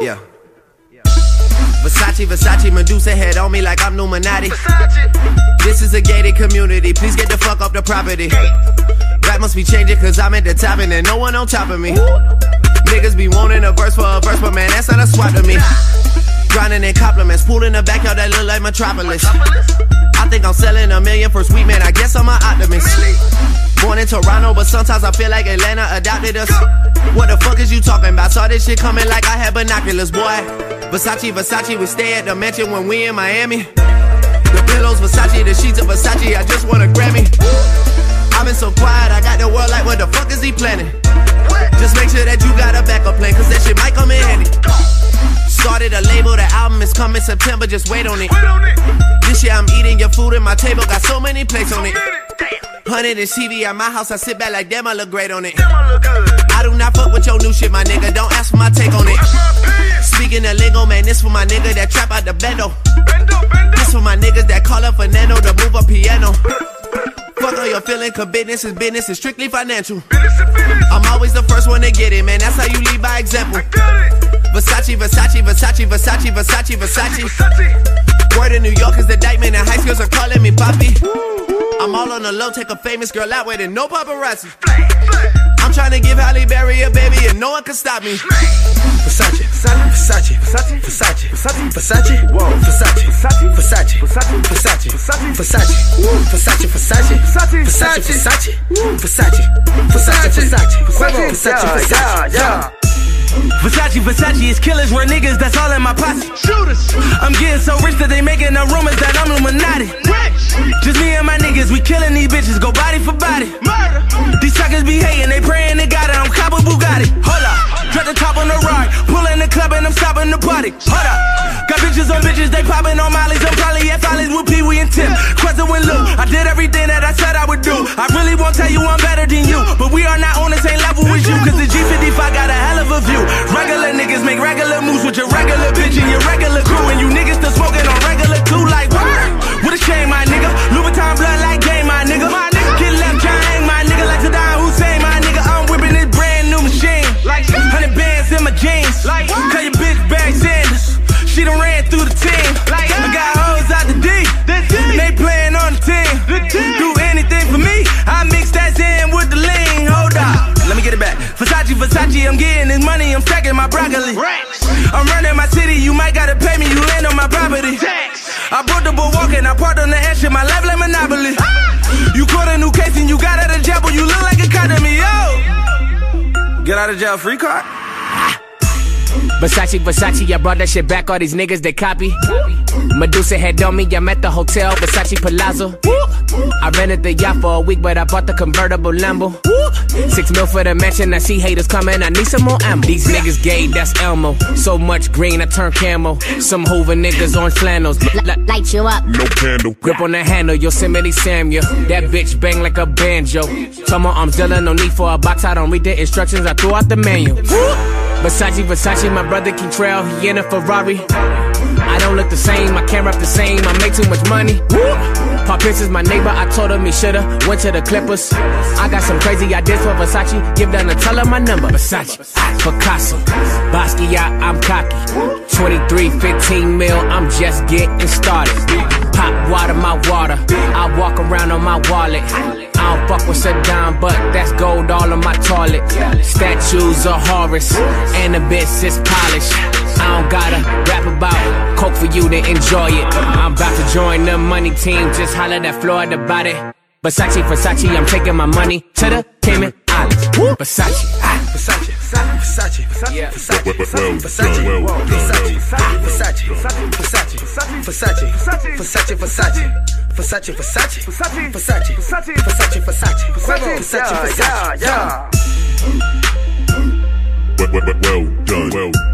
Yeah. Versace, Versace, Medusa head on me like I'm Illuminati. This is a gated community, please get the fuck off the property. Rap must be changing cause I'm at the top and there's no one on top of me. Niggas be wanting a verse for a verse, but man, that's not a swap to me. Grinding in compliments, pool in the backyard that look like Metropolis. I think I'm selling a million for sweet man, I guess I'm an optimist. Born in Toronto, but sometimes I feel like Atlanta adopted us. What the fuck is you talking about? Saw this shit coming like I had binoculars, boy. Versace, Versace, we stay at the mansion when we in Miami. The pillows, Versace, the sheets of Versace, I just want a Grammy. I've been so quiet, I got the world like, what the fuck is he planning? Just make sure that you got a backup plan, cause that shit might come in handy. Started a label, the album is coming September, just wait on it. This year I'm eating your food and my table got so many plates on it. Hundred and TV at my house, I sit back like damn, I look great on it. I do not fuck with your new shit, my nigga. Don't ask for my take on it. Speaking of lingo, man, this for my nigga that trap out the bendo. This for my niggas that call up Fernando to move a piano. Fuck all your feeling, cause business is business, it's strictly financial. I'm always the first one to get it, man. That's how you lead by example. Versace, Versace, Versace, Versace, Versace, Versace. Word in New York is the indictment, and high schools are calling me poppy. I'm all on the low, take a famous girl out with it, no paparazzi. I'm trying to give Halle Berry a baby, and no one can stop me. Versace, Versace, Versace, Versace, Versace, Versace, whoa, Versace, Versace, Versace, Versace, Versace, Versace, Versace, Versace, Versace, Versace, Versace, Versace, Versace, Versace, Versace, Versace, Versace, Versace is killers, we're niggas, that's all in my posse. Shooters. I'm getting so rich that they making the rumors that I'm Illuminati. Just me and my niggas, we killing these bitches, go body for body. Murder. These suckers be hating, they praying they got it, I'm cop a Bugatti. Hold up, drop the top on the ride, pull in the club and I'm stopping the party. Hold up, got bitches on bitches, they popping on mollies, I'm probably at Follies with Pee Wee and Tim. Questa and Lou, I did everything that I said I would do. I really won't tell you I'm better than you, but we are not on the same level as you, cause the G55 got a hell of a view. Regular niggas make regular moves with your regular team. Like I got hoes out the D. The D. They playing on the team. The team. Do anything for me. I mix that in with the lean. Hold up. Let me get it back. Versace, Versace, I'm getting this money, I'm stacking my broccoli. I'm running my city, you might gotta pay me, you land on my property. I bought the boat walking, I parked on the edge my left like Monopoly. Ah. You caught a new case and you got out of jail, but you look like a card to me, yo. Get out of jail free card? Versace, Versace, I brought that shit back. All these niggas they copy. Medusa head on me, I'm at the hotel, Versace Palazzo. I rented the yacht for a week, but I bought the convertible Lambo. Six mil for the mansion, I see haters coming, I need some more ammo. These niggas gay, that's Elmo. So much green, I turn camo. Some Hoover niggas on flannels. L- l- Light you up. No candle. Grip on the handle, Yosemite Sam, yeah. That bitch bang like a banjo. Tell my arms Dilla, no need for a box. I don't read the instructions, I throw out the manual. Versace, Versace, my brother can trail, he in a Ferrari. I don't look the same, I can't rap the same, I make too much money. Paul Pierce is my neighbor, I told him he shoulda went to the Clippers. I got some crazy ideas for Versace, give them a tell her my number. Versace, Picasso, Basquiat, I'm cocky. 23, 15 mil, I'm just getting started. Pop water, my water, I walk around on my wallet. Fuck with Saddam, but that's gold all on my toilet. Statues of Horus, and the bitch is polished. I don't gotta rap about coke for you to enjoy it. I'm about to join the money team, just holler at Floyd about it. Versace, for Versace, I'm taking my money to the Cayman Islands. Versace, ah, Versace, Versace, Versace, Yeah. Versace, Well, well, Versace, well Versace, done, well done, Versace, well Versace, Versace, Versace, Versace, Versace, Versace, Versace, Versace, Versace, Versace, Versace, Versace, Versace, Versace, Well, well, well done. Well done. Well done.